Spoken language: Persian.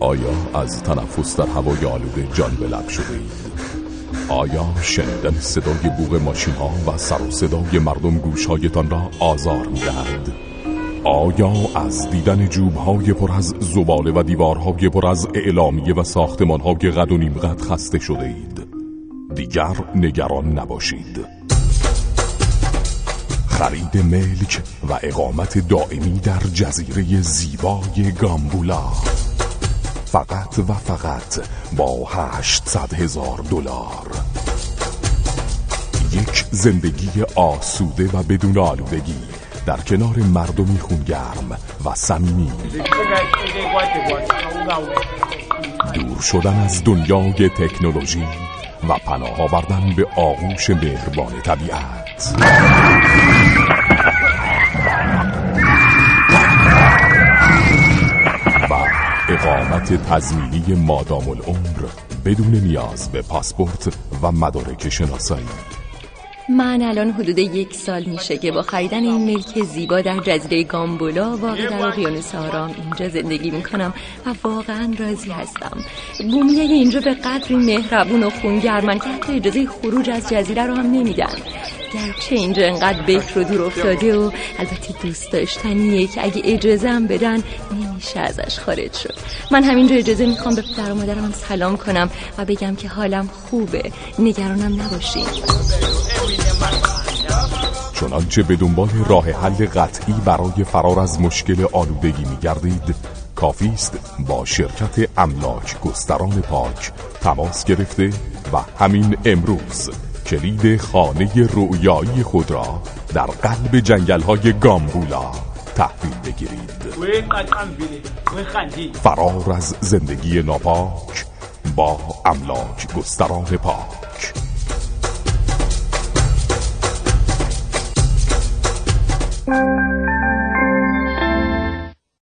آیا از تنفس در هوای آلوده جان به لب شده اید؟ آیا شنیدن صدای بوغ ماشین ها و سر و صدای مردم گوشهایتان را آزار می دهد؟ آیا از دیدن جوب های پر از زباله و دیوارهای پر از اعلامیه و ساختمان های قد و نیم قد خسته شده اید؟ دیگر نگران نباشید خرید ملک و اقامت دائمی در جزیره زیبای گامبولا. فقط و فقط با هشتصد هزار دلار. یک زندگی آسوده و بدون آلودگی در کنار مردمی خونگرم و صمیمی. دور شدن از دنیای تکنولوژی و پناه آوردن به آغوش مهربان طبیعت. اقامت تضمینی مادام العمر بدون نیاز به پاسپورت و مدارک شناسایی. من الان حدود یک سال میشه که با خریدن این ملک زیبا در جزیره گامبولا واقع در اقیانوس آرام اینجا زندگی می‌کنم و واقعا راضی هستم. بومی اینجا به قدری مهربون و خونگرمن که حتی اجازه خروج از جزیره رو هم نمیدن. گرچه اینجا انقدر بکر و دور افتاده و البته دوست داشتنیه که اگه اجازه هم بدن نمیشه ازش خارج شد. من همینجا اجازه می‌خوام به پدر و مادرم سلام کنم و بگم که حالم خوبه. نگرانم نباشین. چنانچه به دنبال راه حل قطعی برای فرار از مشکل آلودگی میگردید کافی است با شرکت املاک گستران پاک تماس گرفته و همین امروز. کلید خانه رویایی خود را در قلب جنگل های گامبولا تحویل بگیرید. فرار از زندگی ناپاک با املاک گستران پاک.